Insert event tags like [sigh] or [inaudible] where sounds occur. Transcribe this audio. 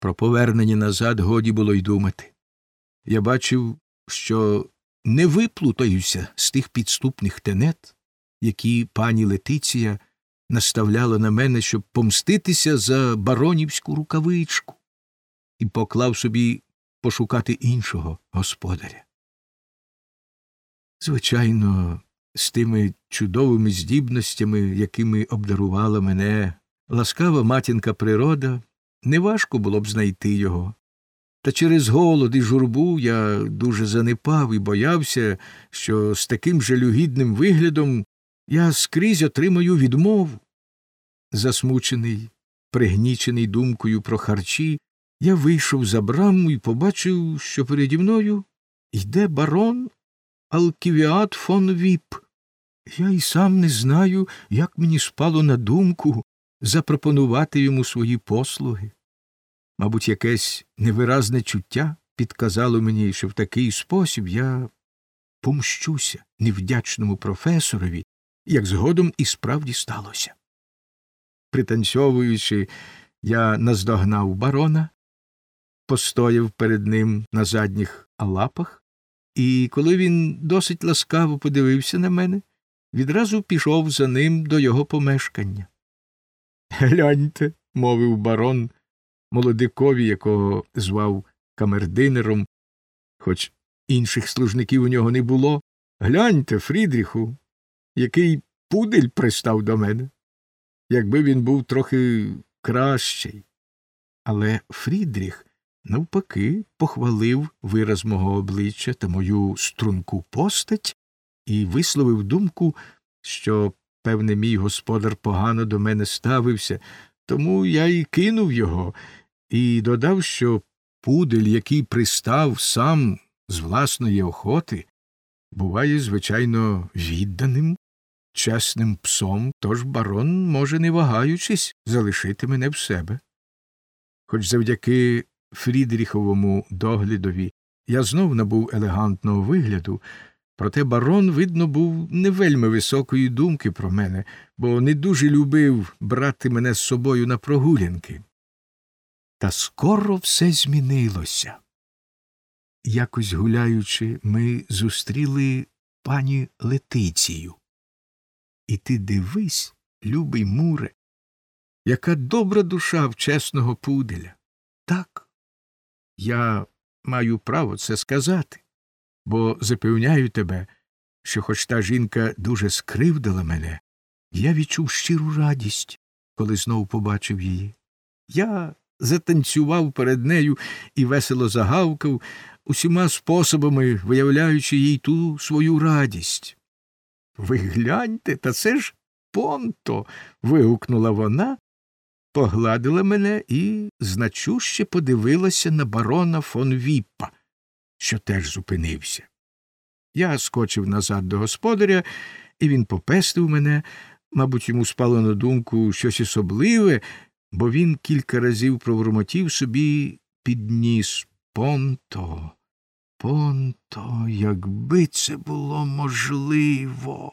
Про повернення назад годі було й думати. Я бачив, що не виплутаюся з тих підступних тенет, які пані Летиція наставляла на мене, щоб помститися за баронівську рукавичку, і поклав собі пошукати іншого господаря. Звичайно, з тими чудовими здібностями, якими обдарувала мене ласкава матінка природа, неважко було б знайти його. Та через голод і журбу я дуже занепав і боявся, що з таким жалюгідним виглядом я скрізь отримаю відмову. Засмучений, пригнічений думкою про харчі, я вийшов за браму і побачив, що переді мною йде барон Алківіат фон Віп. Я й сам не знаю, як мені спало на думку запропонувати йому свої послуги. Мабуть, якесь невиразне чуття підказало мені, що в такий спосіб я помщуся невдячному професорові, як згодом і справді сталося. Пританцьовуючи, я наздогнав барона, постояв перед ним на задніх лапах, і коли він досить ласкаво подивився на мене, відразу пішов за ним до його помешкання. [laughs] Гляньте, мовив барон, молодикові, якого звав камердинером, хоч інших служників у нього не було. Гляньте, Фрідріху, який пудель пристав до мене, якби він був трохи кращий. Але Фрідріх, навпаки, похвалив вираз мого обличчя та мою струнку постать і висловив думку, що, певне, мій господар погано до мене ставився, тому я й кинув його і додав, що пудель, який пристав сам з власної охоти, буває, звичайно, відданим, чесним псом, тож барон може, не вагаючись, залишити мене в себе. Хоч завдяки Фрідріховому доглядові я знов набув елегантного вигляду, проте барон, видно, був не вельми високої думки про мене, бо не дуже любив брати мене з собою на прогулянки. Та скоро все змінилося. Якось гуляючи, ми зустріли пані Летицію. І ти дивись, любий муре, яка добра душа в чесного пуделя. Так, я маю право це сказати, бо запевняю тебе, що хоч та жінка дуже скривдила мене, я відчув щиру радість, коли знов побачив її. Я затанцював перед нею і весело загавкав, усіма способами виявляючи їй ту свою радість. Ви гляньте, та це ж понто. вигукнула вона, погладила мене і значуще подивилася на барона фон Віппа, що теж зупинився. Я скочив назад до господаря, і він попестив мене, мабуть, йому спало на думку щось особливе, бо він кілька разів провормотів собі під ніс понто, понто, якби це було можливо.